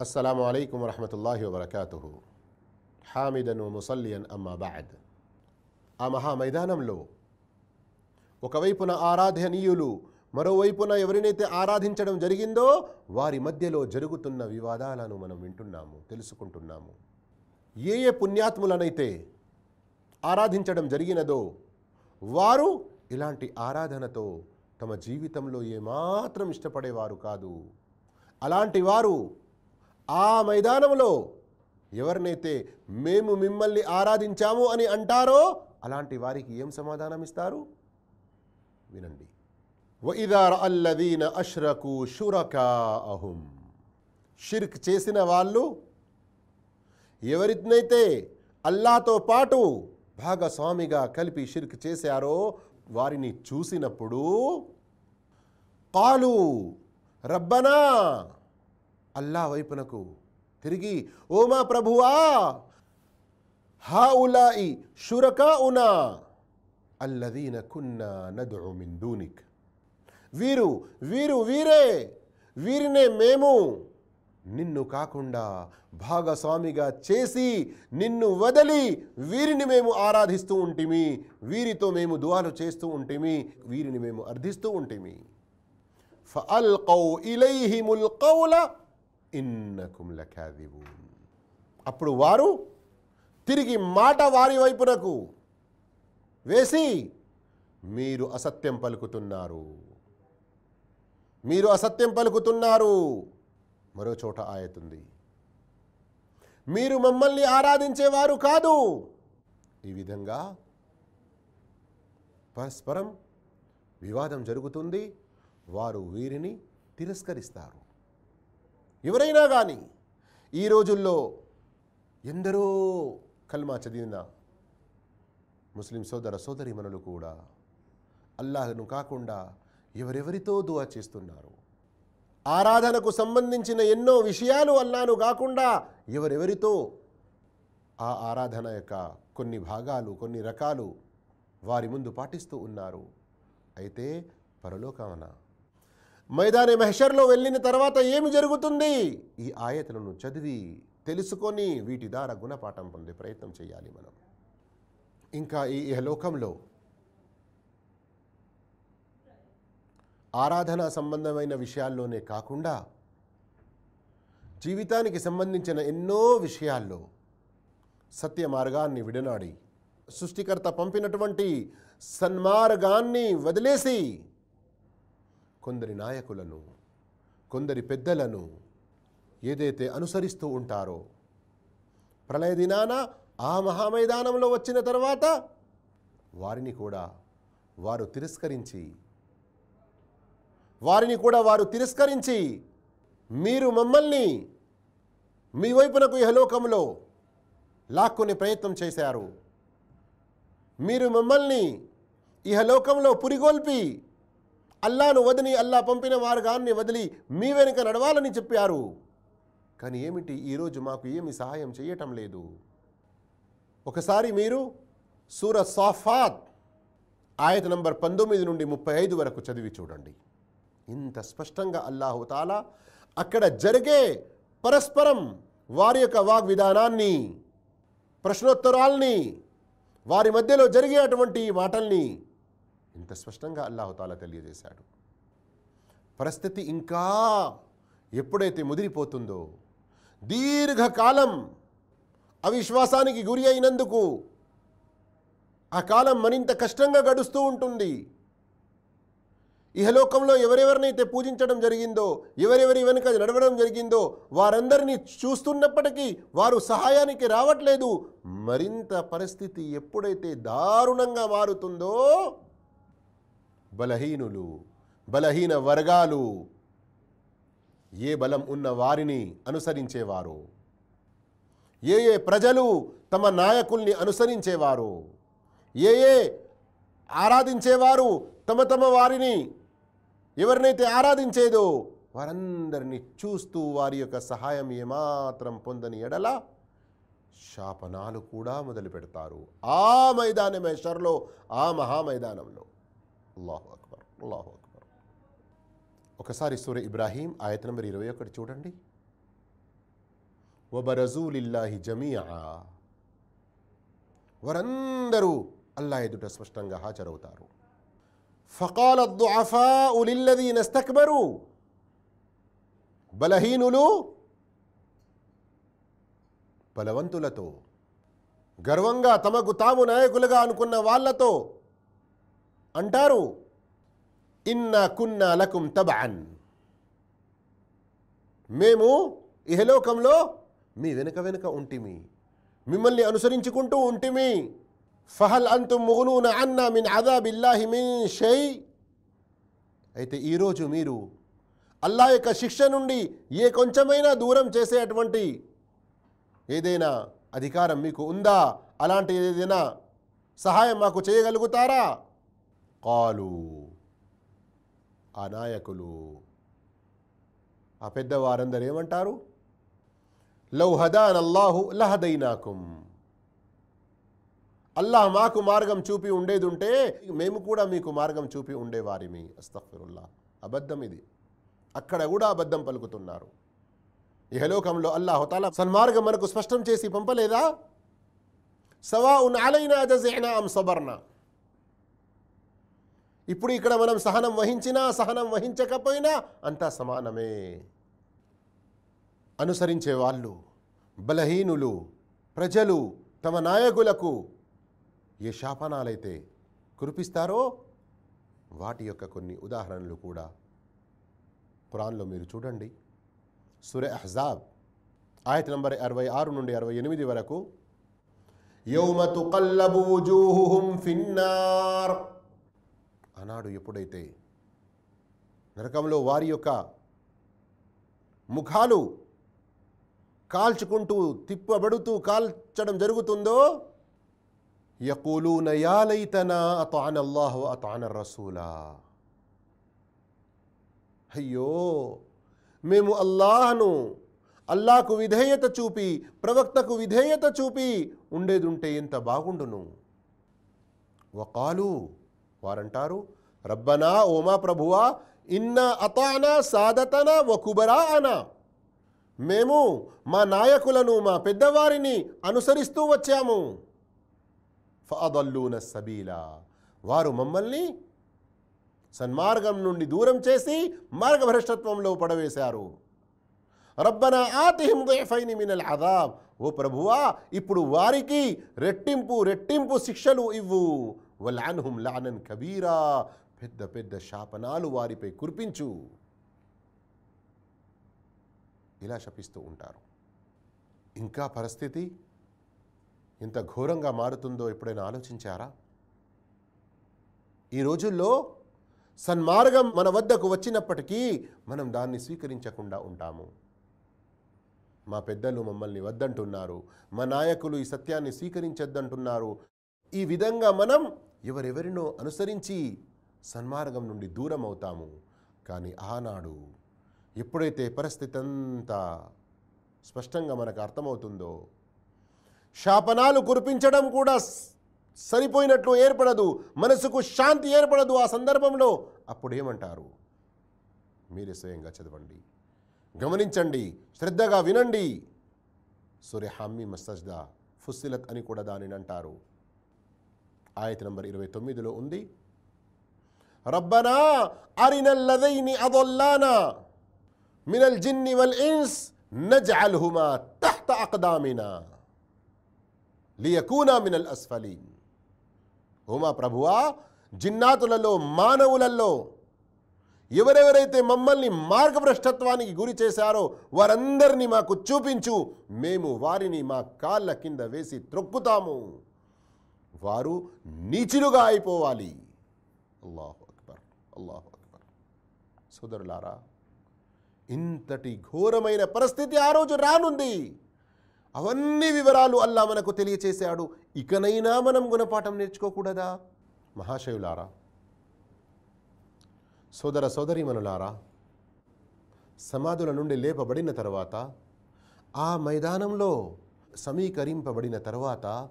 అస్సలం అయికం వరహమతుల్లాహి వబర్కాతు హామిదను ముసల్లియన్ అమ్మాబాద్ ఆ మహా మైదానంలో ఒకవైపున ఆరాధనీయులు మరోవైపున ఎవరినైతే ఆరాధించడం జరిగిందో వారి మధ్యలో జరుగుతున్న వివాదాలను మనం వింటున్నాము తెలుసుకుంటున్నాము. ఏ ఏ పుణ్యాత్ములనైతే ఆరాధించడం జరిగినదో వారు ఇలాంటి ఆరాధనతో తమ జీవితంలో ఏమాత్రం ఇష్టపడేవారు కాదు. అలాంటి వారు ఆ మైదానంలో ఎవరినైతే మేము మిమ్మల్ని ఆరాధించాము అని అంటారో అలాంటి వారికి ఏం సమాధానం ఇస్తారు? వినండి. వైదార్ అల్లదీన అష్రకు షురకా అహుం షిర్క్ చేసిన వాళ్ళు ఎవరినైతే అల్లాతో పాటు భాగస్వామిగా కలిపి షిర్క్ చేశారో వారిని చూసినప్పుడు కాలు రబ్బనా అల్లా వైపునకు తిరిగి ఓ మా ప్రభువా హా ఉలాయి షురకా ఉనా అల్లదీన కున్నా నదు దూనిక్. వీరు వీరు వీరే వీరినే మేము నిన్ను కాకుండా భాగస్వామిగా చేసి నిన్ను వదలి వీరిని మేము ఆరాధిస్తూ ఉంటిమి వీరితో మేము దువాలు చేస్తూ ఉంటిమి వీరిని మేము అర్థిస్తూ ఉంటిమి. ఫఅల్కౌ ఇలైహిముల్ కౌల ఇన్నకుం లకాదివు అప్పుడు వారు తిరిగి మాట వారి వైపునకు వేసి మీరు అసత్యం పలుకుతున్నారు. మీరు అసత్యం పలుకుతున్నారు. మరో చోట ఆయతుంది. మీరు మమ్మల్ని ఆరాధించేవారు కాదు. ఈ విధంగా పరస్పరం వివాదం జరుగుతుంది. వారు వీరిని తిరస్కరిస్తారు. ఎవరైనా కానీ ఈ రోజుల్లో ఎందరో కల్మా చదివిన ముస్లిం సోదర సోదరిమణులు కూడా అల్లాహ్ను కాకుండా ఎవరెవరితో దువా చేస్తున్నారు? ఆరాధనకు సంబంధించిన ఎన్నో విషయాలు అల్లాను కాకుండా ఎవరెవరితో? ఆ ఆరాధన యొక్క కొన్ని భాగాలు కొన్ని రకాలు వారి ముందు పాటిస్తూ ఉన్నారు. అయితే పరలోకమన? మైదాని మెహషర్లో వెళ్ళిన తర్వాత ఏమి జరుగుతుంది? ఈ ఆయతలను చదివి తెలుసుకొని వీటి ద్వారా గుణపాఠం పొందే ప్రయత్నం చేయాలి మనం. ఇంకా ఈ లోకంలో ఆరాధన సంబంధమైన విషయాల్లోనే కాకుండా జీవితానికి సంబంధించిన ఎన్నో విషయాల్లో సత్య మార్గాన్ని విడనాడి సృష్టికర్త పంపినటువంటి సన్మార్గాన్ని వదిలేసి కొందరి నాయకులను కొందరి పెద్దలను ఏదైతే అనుసరిస్తూ ఉంటారో ప్రళయ దినాన ఆ మహామైదానంలో వచ్చిన తర్వాత వారిని కూడా వారు తిరస్కరించి వారిని కూడా వారు తిరస్కరించి మీరు మమ్మల్ని మీ వైపునకు యహలోకంలో లాక్కునే ప్రయత్నం చేశారు. మీరు మమ్మల్ని ఇహలోకంలో పురిగొల్పి అల్లాను వదిలి అల్లా పంపిన మార్గాన్ని వదిలి మీ వెనుక నడవాలని చెప్పారు. కానీ ఏమిటి? ఈరోజు మాకు ఏమి సహాయం చేయటం లేదు. ఒకసారి మీరు సూర సాఫాత్ ఆయత నంబర్ పంతొమ్మిది నుండి ముప్పై ఐదు వరకు చదివి చూడండి. ఇంత స్పష్టంగా అల్లాహుతాలా అక్కడ జరిగే పరస్పరం వారి యొక్క వాగ్విధానాన్ని ప్రశ్నోత్తరాల్ని వారి మధ్యలో జరిగే అటువంటి మాటల్ని ఇంత స్పష్టంగా అల్లాహుతాలా తెలియజేశాడు. పరిస్థితి ఇంకా ఎప్పుడైతే ముదిరిపోతుందో దీర్ఘకాలం అవిశ్వాసానికి గురి అయినందుకు ఆ కాలం మరింత కష్టంగా గడుస్తూ ఉంటుంది. ఇహలోకంలో ఎవరెవరినైతే పూజించడం జరిగిందో ఎవరెవరి వెనుక నడవడం జరిగిందో వారందరినీ చూస్తున్నప్పటికీ వారు సహాయానికి రావట్లేదు. మరింత పరిస్థితి ఎప్పుడైతే దారుణంగా మారుతుందో బలహీనులు బలహీన వర్గాలు. ఏ బలం ఉన్న వారిని అనుసరించేవారు? ఏ ఏ ప్రజలు తమ నాయకుల్ని అనుసరించేవారు? ఏ ఏ ఆరాధించేవారు తమ తమ వారిని? ఎవరినైతే ఆరాధించేదో వారందరినీ చూస్తూ వారి యొక్క సహాయం ఏమాత్రం పొందని ఎడల శాపనాలు కూడా మొదలు పెడతారు ఆ మైదానమే షర్లో ఆ మహామైదానంలో. అల్లాహు అక్బర్ అల్లాహు అక్బర్ ఒకసారి సూర్య ఇబ్రాహీం ఆయత నంబర్ ఇరవై ఒకటి చూడండి వబరజూలిల్లాహి జమీఆ వారందరూ అల్లా ఎదుట స్పష్టంగా హాజరవుతారు ఫకాల దుఅఫాఉ లిల్లదీన ఇస్తక్బరు బలహీనులు బలవంతులతో గర్వంగా తమకు తాము నాయకులుగా అనుకున్న వాళ్ళతో అంటారు. ఇన్న కున్నా లకుం తబాన్ మేము ఇహలోకంలో మీ వెనుక వెనుక ఉంటిమి. మిమ్మల్ని అనుసరించుకుంటూ ఉంటిమి. ఫహల్ అంతు ముగునూన అన్నా మిన్ అదాబిల్లాహి మిన్ షై. అయితే ఈరోజు మీరు అల్లా యొక్క శిక్ష నుండి ఏ కొంచెమైనా దూరం చేసేటువంటి ఏదైనా అధికారం మీకు ఉందా? అలాంటి ఏదైనా సహాయం మాకు చేయగలుగుతారా? కాలు ఆ నాయకులు ఆ పెద్దవారందరూ ఏమంటారు? లౌ హదాన్ అల్లాహు లహదైనాకుం. అల్లాహ్ మాకు మార్గం చూపి ఉండేది ఉంటే మేము కూడా మీకు మార్గం చూపి ఉండేవారిమి. అస్తఫిరుల్లా అబద్ధం ఇది. అక్కడ కూడా అబద్ధం పలుకుతున్నారు. ఇహలోకంలో అల్లాహుతాల సన్మార్గం మనకు స్పష్టం చేసి పంపలేదా? సవా ఉన్ అలైనా జజైనా అం సబర్నా. ఇప్పుడు ఇక్కడ మనం సహనం వహించినా సహనం వహించకపోయినా అంతా సమానమే. అనుసరించే వాళ్ళు బలహీనులు ప్రజలు తమ నాయకులకు ఏ శాపనాలైతే కురిపిస్తారో వాటి యొక్క కొన్ని ఉదాహరణలు కూడా ఖురాన్లో మీరు చూడండి. సురే అహజాబ్ ఆయత నంబర్ అరవై ఆరు నుండి అరవై ఎనిమిది వరకు యౌమ తుకల్లబు జూహుహుం ఫిన్నార్ ఆనాడు ఎప్పుడైతే నరకంలో వారి యొక్క ముఖాలు కాల్చుకుంటూ తిప్పబడుతూ కాల్చడం జరుగుతుందో? యకూలూన యాలైతనా అతానల్లాహు అతాన అల్లాహ్ అతాన రసూలా. అయ్యో మేము అల్లాహను అల్లాకు విధేయత చూపి ప్రవక్తకు విధేయత చూపి ఉండేదుంటే ఎంత బాగుండును? వకాలు వారంటారు. రబ్బనా ఓమా ప్రభువా ఇన్న అతానా సాదతన వకుబరా అనా. మేము మా నాయకులను మా పెద్దవారిని అనుసరిస్తూ వచ్చాము. ఫదల్లూన సబీలా. వారు మమ్మల్ని సన్మార్గం నుండి దూరం చేసి మార్గభ్రష్టత్వంలో పడవేశారు. రబ్బన ఆతిహిం దుఫైని మినల్ అదాబ్ ఓ ప్రభువా ఇప్పుడు వారికి రెట్టింపు రెట్టింపు శిక్షలు ఇవ్వు. వలాన్హుం లానన్ కబీరా. పెద్ద పెద్ద శాపనాలు వారిపై కురిపించు. ఇలా శపిస్తూ ఉంటారు. ఇంకా పరిస్థితి? ఎంత ఘోరంగా మారుతుందో ఎప్పుడైనా ఆలోచించారా? ఈ రోజుల్లో సన్మార్గం మన వద్దకు వచ్చినప్పటికీ మనం దాన్ని స్వీకరించకుండా ఉంటాము. మా పెద్దలు మమ్మల్ని వద్దంటున్నారు. మా నాయకులు ఈ సత్యాన్ని స్వీకరించొద్దంటున్నారు. ఈ విధంగా మనం ఎవరెవరినో అనుసరించి సన్మార్గం నుండి దూరం అవుతాము. కానీ ఆనాడు ఎప్పుడైతే పరిస్థితి అంతా స్పష్టంగా మనకు అర్థమవుతుందో శాపనాలు కురిపించడం కూడా సరిపోయినట్లు ఏర్పడదు మనసుకు శాంతి ఏర్పడదు ఆ సందర్భంలో. అప్పుడేమంటారు? మీరే స్వయంగా చదవండి. గమనించండి శ్రద్ధగా వినండి. సూర్య హామీ మసజ్దా ఫుస్సిలత్ అని కూడా దానిని అంటారు. ఆయత నంబర్ ఇరవై తొమ్మిదిలో ఉంది. రబ్బనా అరినల్లదైని అదొల్లానా మినల్ జిన్ని వల్ ఇన్స్ నజ్అల్హుమా తహ్త అక్దామినా లియకూనా మినల్ అస్ఫలీన్. ఓమా ప్రభువా జిన్నాతులలో మానవులలో ఎవరెవరైతే మమ్మల్ని మార్గభ్రష్టత్వానికి గురి చేశారో వారందరినీ మాకు చూపించు. మేము వారిని మా కాళ్ళ కింద వేసి త్రొక్కుతాము. వారు నీచులుగా అయిపోవాలి. అల్లాహు అక్బర్ అల్లాహు అక్బర్. సోదరులారా ఇంతటి ఘోరమైన పరిస్థితి ఆ రోజు రానుంది. అవన్నీ వివరాలు అల్లా మనకు తెలియచేశాడు. ఇకనైనా మనం గుణపాఠం నేర్చుకోకూడదా? మహాశయులారా సోదర సోదరీమణులారా సమాధుల నుండి లేపబడిన తర్వాత ఆ మైదానంలో సమీకరింపబడిన తర్వాత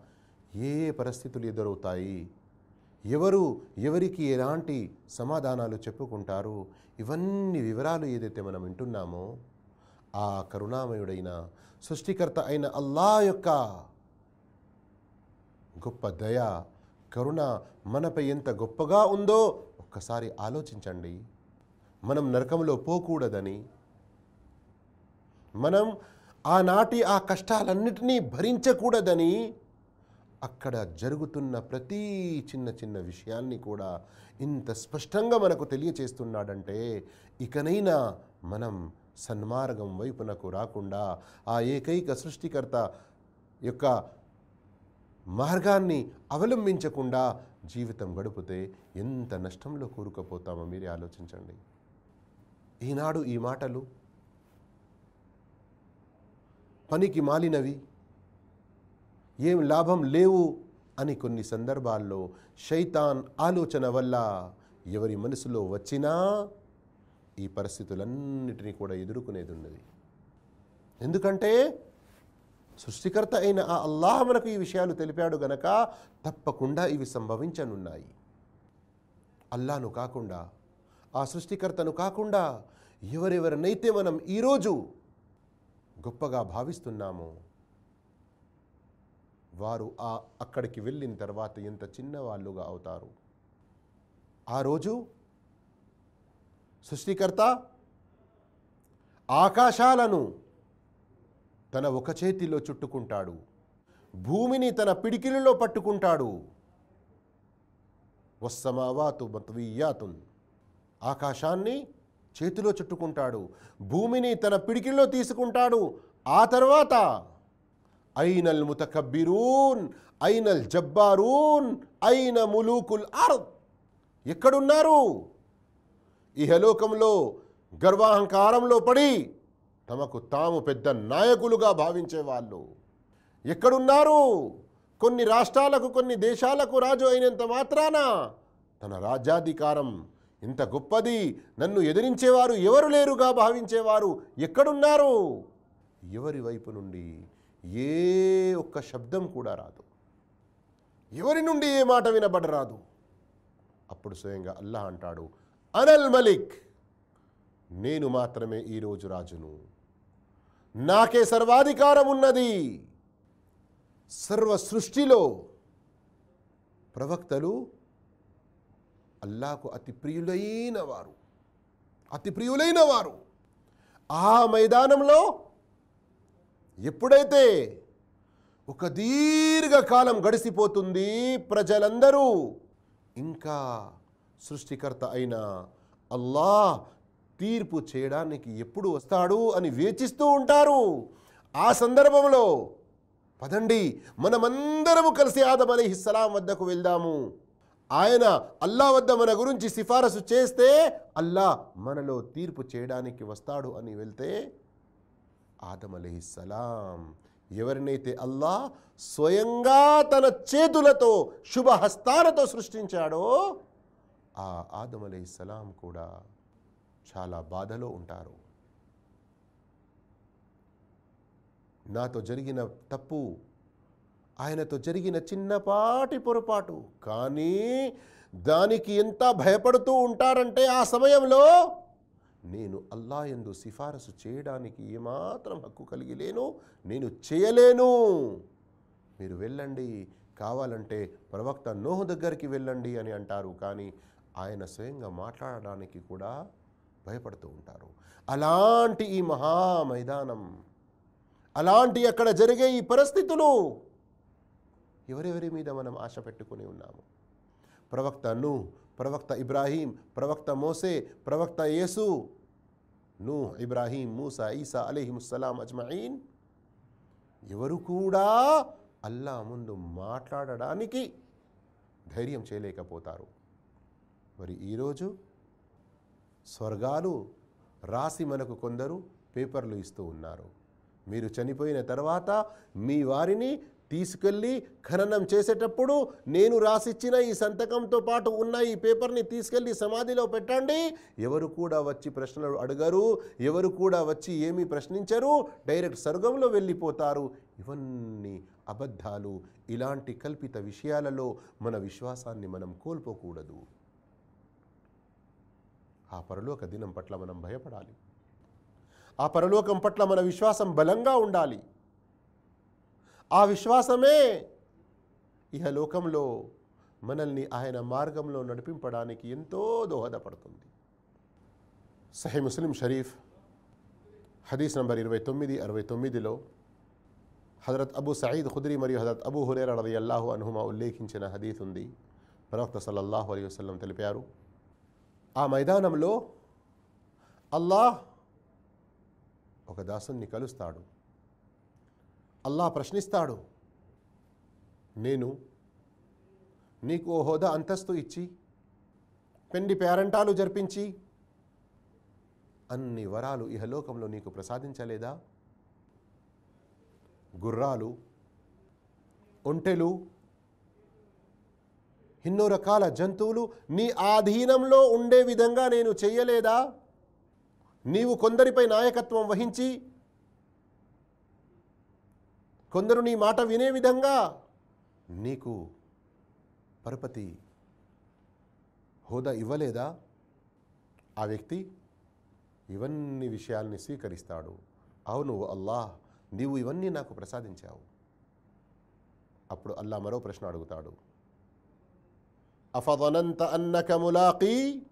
ఏ ఏ పరిస్థితులు ఎదురవుతాయి? ఎవరు ఎవరికి ఎలాంటి సమాధానాలు చెప్పుకుంటారు? ఇవన్నీ వివరాలు ఏదైతే మనం వింటున్నామో ఆ కరుణామయుడైన సృష్టికర్త అయిన అల్లా యొక్క గొప్ప దయ కరుణ మనపై ఎంత గొప్పగా ఉందో ఒక్కసారి ఆలోచించండి. మనం నరకంలో పోకూడదని. మనం ఆనాటి ఆ కష్టాలన్నిటినీ భరించకూడదని. అక్కడ జరుగుతున్న ప్రతి చిన్న చిన్న విషయాన్ని కూడా ఇంత స్పష్టంగా మనకు తెలియచేస్తున్నాడంటే ఇకనైనా మనం సన్మార్గం వైపునకు రాకుండా ఆ ఏకైక సృష్టికర్త యొక్క మార్గాన్ని అవలంబించకుండా జీవితం గడిపితే ఎంత నష్టంలో కూరుకుపోతామో మీరే ఆలోచించండి. ఈనాడు ఈ మాటలు పనికి మాలినవి. ఏం లాభం లేవు అని కొన్ని సందర్భాల్లో శైతాన్ ఆలోచన వల్ల ఎవరి మనసులో వచ్చినా ఈ పరిస్థితులన్నిటినీ కూడా ఎదుర్కొనేది ఉన్నది. ఎందుకంటే సృష్టికర్త అయిన ఆ అల్లాహ్ మనకు ఈ విషయాలు తెలిపాడు గనక తప్పకుండా ఇవి సంభవించనున్నాయి. అల్లాను కాకుండా ఆ సృష్టికర్తను కాకుండా ఎవరెవరినైతే మనం ఈరోజు గొప్పగా భావిస్తున్నామో వారు ఆ అక్కడికి వెళ్ళిన తర్వాత ఎంత చిన్నవాళ్ళుగా అవుతారు? ఆ రోజు సృష్టికర్త ఆకాశాలను తన ఒక చేతిలో చుట్టుకుంటాడు. భూమిని తన పిడికిలిలో పట్టుకుంటాడు. వస్సమావాతు మత్వీయాతున్. ఆకాశాన్ని చేతిలో చుట్టుకుంటాడు. భూమిని తన పిడికిల్లో తీసుకుంటాడు. ఆ తర్వాత ఐనల్ ముతకబ్బిరూన్ ఐనల్ జబ్బారూన్ ఐన ములూకుల్ అర్ద్. ఎక్కడున్నారు? ఇహలోకంలో గర్వాహంకారంలో పడి తమకు తాము పెద్ద నాయకులుగా భావించేవాళ్ళు. ఎక్కడున్నారు? కొన్ని రాష్ట్రాలకు కొన్ని దేశాలకు రాజు అయినంత మాత్రాన తన రాజ్యాధికారం ఇంత గొప్పది. నన్ను ఎదిరించేవారు ఎవరు లేరుగా భావించేవారు? ఎక్కడున్నారు? ఎవరి వైపు నుండి ఏ ఒక్క శబ్దం కూడా రాదు. ఎవరి నుండి ఏ మాట వినబడరాదు? అప్పుడు స్వయంగా అల్లాహ్ అంటాడు అనల్ మలిక్ నేను మాత్రమే ఈరోజు రాజును. నాకే సర్వాధికారం ఉన్నది. సర్వ సృష్టిలో ప్రవక్తలు అల్లాకు అతి ప్రియులైన వారు. అతి ప్రియులైన వారు. ఆ మైదానంలో ఎప్పుడైతే ఒక దీర్ఘకాలం గడిసిపోతుంది ప్రజలందరూ ఇంకా సృష్టికర్త అయిన అల్లాహ్ తీర్పు చేయడానికి ఎప్పుడు వస్తాడు అని వేచిస్తూ ఉంటారు. ఆ సందర్భంలో పదండి మనమందరము కలిసి ఆదం అలీహిస్సలాం వద్దకు వెళ్దాము. ఆయన అల్లా వద్ద మన గురించి సిఫారసు చేస్తే అల్లా మనలో తీర్పు చేయడానికి వస్తాడు అని వెళ్తే ఆదం అలీహిస్సలాం ఎవరినైతే అల్లా స్వయంగా తన చేతులతో శుభహస్తాలతో సృష్టించాడో ఆ ఆదం కూడా చాలా బాధలో ఉంటారు. నాతో జరిగిన తప్పు ఆయనతో జరిగిన చిన్నపాటి పొరపాటు కానీ దానికి ఎంత భయపడుతూ ఉంటారంటే ఆ సమయంలో నేను అల్లా ఎందు సిఫారసు చేయడానికి ఏమాత్రం హక్కు కలిగి లేను నేను చేయలేను. మీరు వెళ్ళండి కావాలంటే ప్రవక్త నోహు దగ్గరికి వెళ్ళండి అని అంటారు. కానీ ఆయన స్వయంగా మాట్లాడడానికి కూడా భయపడుతూ ఉంటారు. అలాంటి ఈ మహా మైదానం అలాంటి అక్కడ జరిగే ఈ పరిస్థితులు ఎవరెవరి మీద మనం ఆశ పెట్టుకుని ఉన్నాము? ప్రవక్త ను ప్రవక్త ఇబ్రాహీం ప్రవక్త మోసే ప్రవక్త యేసు నూ ఇబ్రాహీం మూసా ఈసా అలీహిముస్సలాం అజ్మయీన్. ఎవరు కూడా అల్లా ముందు మాట్లాడడానికి ధైర్యం చేయలేకపోతారు. మరి ఈరోజు స్వర్గాలు రాసి మనకు కొందరు పేపర్లు ఇస్తూ ఉన్నారు. మీరు చనిపోయిన తర్వాత మీ వారిని తీసుకెళ్ళి ఖననం చేసేటప్పుడు నేను రాసిచ్చిన ఈ సంతకంతో పాటు ఉన్న ఈ పేపర్ని తీసుకెళ్ళి సమాధిలో పెట్టండి. ఎవరు కూడా వచ్చి ప్రశ్నలు అడగరు ఎవరు కూడా వచ్చి ఏమీ ప్రశ్నించరు డైరెక్ట్ స్వర్గంలో వెళ్ళిపోతారు. ఇవన్నీ అబద్ధాలు. ఇలాంటి కల్పిత విషయాలలో మన విశ్వాసాన్ని మనం కోల్పోకూడదు. ఆ పరలోక దినం పట్ల మనం భయపడాలి. ఆ పరలోకం పట్ల మన విశ్వాసం బలంగా ఉండాలి. ఆ విశ్వాసమే ఇహలోకంలో మనల్ని ఆయన మార్గంలో నడిపింపడానికి ఎంతో దోహదపడుతుంది. సహీ ముస్లిం షరీఫ్ హదీస్ నంబర్ ఇరవై తొమ్మిది అరవై తొమ్మిదిలో హజరత్ అబూ సయీద్ ఖుద్రీ మరియు హజరత్ అబూ హురేర రది అల్లాహు అనుహుమా ఉల్లేఖించిన హదీత్ ఉంది. ప్రవక్త సల్లల్లాహు అలీ వసలం తెలిపారు ఆ మైదానంలో అల్లాహ్ ఒక దాసుని కలుస్తాడు. అల్లా ప్రశ్నిస్తాడు. నేను నీకు ఓ హోదా అంతస్తు ఇచ్చి పెండి పేరంటాలు జరిపించి అన్ని వరాలు ఇహలోకంలో నీకు ప్రసాదించలేదా? గుర్రాలు ఒంటెలు ఎన్నో రకాల జంతువులు నీ ఆధీనంలో ఉండే విధంగా నేను చెయ్యలేదా నీవు కొందరిపై నాయకత్వం వహించి కొందరు నీ మాట వినే విధంగా నీకు పరపతి హోదా ఇవ్వలేదా? ఆ వ్యక్తి ఇవన్నీ విషయాల్ని స్వీకరిస్తాడు. అవును అల్లాహ్ నీవు ఇవన్నీ నాకు ప్రసాదించావు. అప్పుడు అల్లా మరో ప్రశ్న అడుగుతాడు. అఫదనంత అన్నక ములాకీ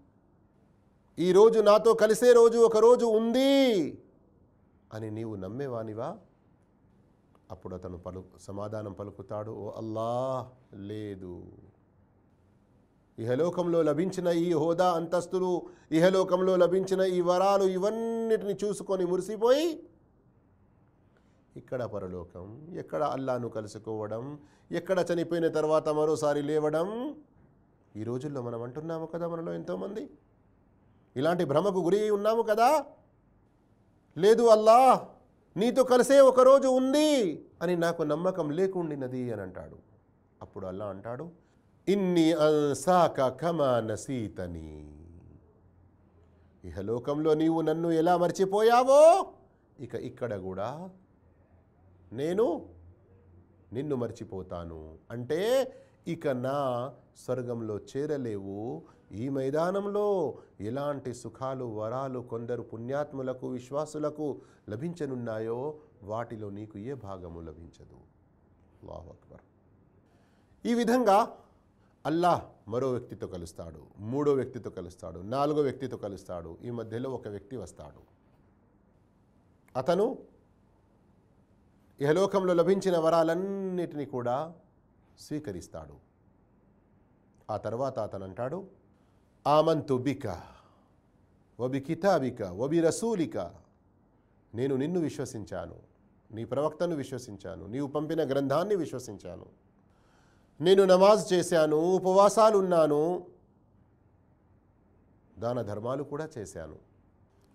ఈరోజు నాతో కలిసే రోజు ఒకరోజు ఉంది అని నీవు నమ్మేవానివా? అప్పుడు అతను పలు సమాధానం పలుకుతాడు ఓ అల్లాహ్ లేదు. ఇహలోకంలో లభించిన ఈ హోదా అంతస్తులు ఇహలోకంలో లభించిన ఈ వరాలు ఇవన్నిటిని చూసుకొని మురిసిపోయి ఇక్కడ పరలోకం ఎక్కడ అల్లాను కలుసుకోవడం ఎక్కడ చనిపోయిన తర్వాత మరోసారి లేవడం ఈ రోజుల్లో మనం అంటున్నాము కదా మనలో ఎంతోమంది. ఇలాంటి భ్రమకు గురి ఉన్నాము కదా. లేదు అల్లా నీతో కలిసే ఒకరోజు ఉంది అని నాకు నమ్మకం లేకుండినది అని అంటాడు. అప్పుడు అల్లా అంటాడు ఇన్ని అన్సాక కమా నసీతని. ఇహలోకంలో నీవు నన్ను ఎలా మర్చిపోయావో ఇక ఇక్కడ కూడా నేను నిన్ను మర్చిపోతాను. అంటే ఇక నా స్వర్గంలో చేరలేవు ఈ మైదానంలో ఎలాంటి సుఖాలు వరాలు కొందరు పుణ్యాత్ములకు విశ్వాసులకు లభించనున్నాయో వాటిలో నీకు ఏ భాగము లభించదు? అల్లాహు అక్బర్. ఈ విధంగా అల్లాహ్ మరో వ్యక్తితో కలుస్తాడు మూడో వ్యక్తితో కలుస్తాడు నాలుగో వ్యక్తితో కలుస్తాడు ఈ మధ్యలో ఒక వ్యక్తి వస్తాడు. అతను ఇహలోకంలో లభించిన వరాలన్నిటినీ కూడా స్వీకరిస్తాడు. ఆ తర్వాత అతను అంటాడు ఆమంతు బిక వబి కితాబిక వబి రసూలిక. నేను నిన్ను విశ్వసించాను నీ ప్రవక్తను విశ్వసించాను నీవు పంపిన గ్రంథాన్ని విశ్వసించాను. నేను నమాజ్ చేశాను ఉపవాసాలు ఉన్నాను దాన ధర్మాలు కూడా చేశాను.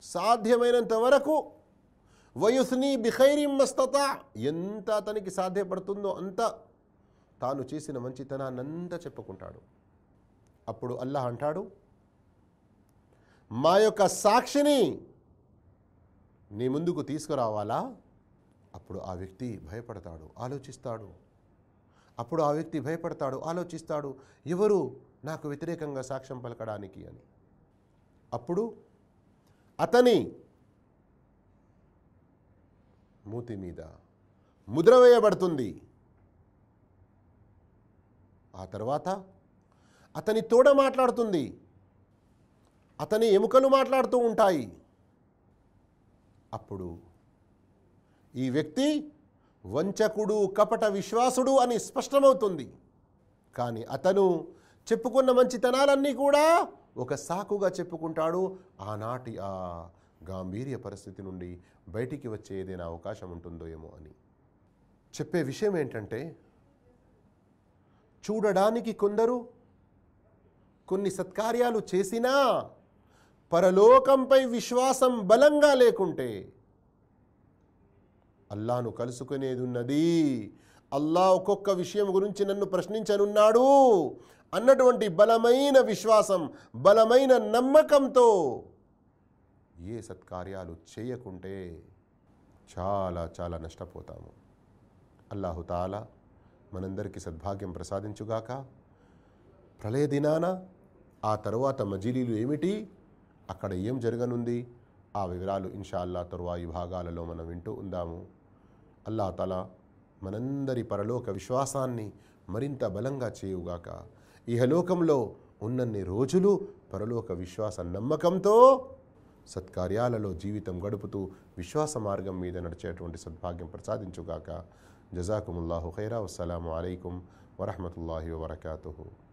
సాధ్యమైనంత వరకు వయుస్ని బిఖైరిం మస్తత ఎంత అతనికి సాధ్యపడుతుందో అంత తాను చేసిన మంచితనాన్నంతా చెప్పుకుంటాడు. అప్పుడు అల్లాహ్ అంటాడు మా యొక్క సాక్షిని నీ ముందుకు తీసుకురావాలా? అప్పుడు ఆ వ్యక్తి భయపడతాడు ఆలోచిస్తాడు. అప్పుడు ఆ వ్యక్తి భయపడతాడు ఆలోచిస్తాడు ఎవరు నాకు వ్యతిరేకంగా సాక్ష్యం పలకడానికి? అని. అప్పుడు అతని మూతి మీద ముద్ర వేయబడుతుంది. ఆ తర్వాత అతని తోడ మాట్లాడుతుంది. అతని ఎముకలు మాట్లాడుతూ ఉంటాయి. అప్పుడు ఈ వ్యక్తి వంచకుడు కపట విశ్వాసుడు అని స్పష్టమవుతుంది. కానీ అతను చెప్పుకున్న మంచితనాలన్నీ కూడా ఒక సాకుగా చెప్పుకుంటాడు. ఆనాటి ఆ గాంభీర్య పరిస్థితి నుండి బయటికి వచ్చే ఏదైనా అవకాశం ఉంటుందో ఏమో అని. చెప్పే విషయం ఏంటంటే చూడడానికి కొందరు కొన్ని సత్కార్యాలు చేసినా పరలోకంపై విశ్వాసం బలంగా లేకుంటే అల్లాను కలుసుకునేది ఉన్నది అల్లా ఒక్కొక్క విషయం గురించి నన్ను ప్రశ్నించనున్నాడు అన్నటువంటి బలమైన విశ్వాసం బలమైన నమ్మకంతో ఏ సత్కార్యాలు చేయకుంటే చాలా చాలా నష్టపోతాము. అల్లాహుతాలా మనందరికీ సద్భాగ్యం ప్రసాదించుగాక. ప్రళయ దినాన ఆ తరువాత మజిలీలు ఏమిటి? అక్కడ ఏం జరగనుంది? ఆ వివరాలు ఇన్షాల్లా తరువాయి భాగాలలో మనం వింటూ ఉందాము. అల్లా తల మనందరి పరలోక విశ్వాసాన్ని మరింత బలంగా చేయుగాక ఇహలోకంలో ఉన్నన్ని రోజులు పరలోక విశ్వాస నమ్మకంతో సత్కార్యాలలో జీవితం గడుపుతూ విశ్వాస మార్గం మీద నడిచేటువంటి సద్భాగ్యం ప్రసాదించుగాక. జజాకుముల్లాహు ఖైరా. వస్సలాము అలైకుం వరహమతుల్లాహి వబర్కాతుహు.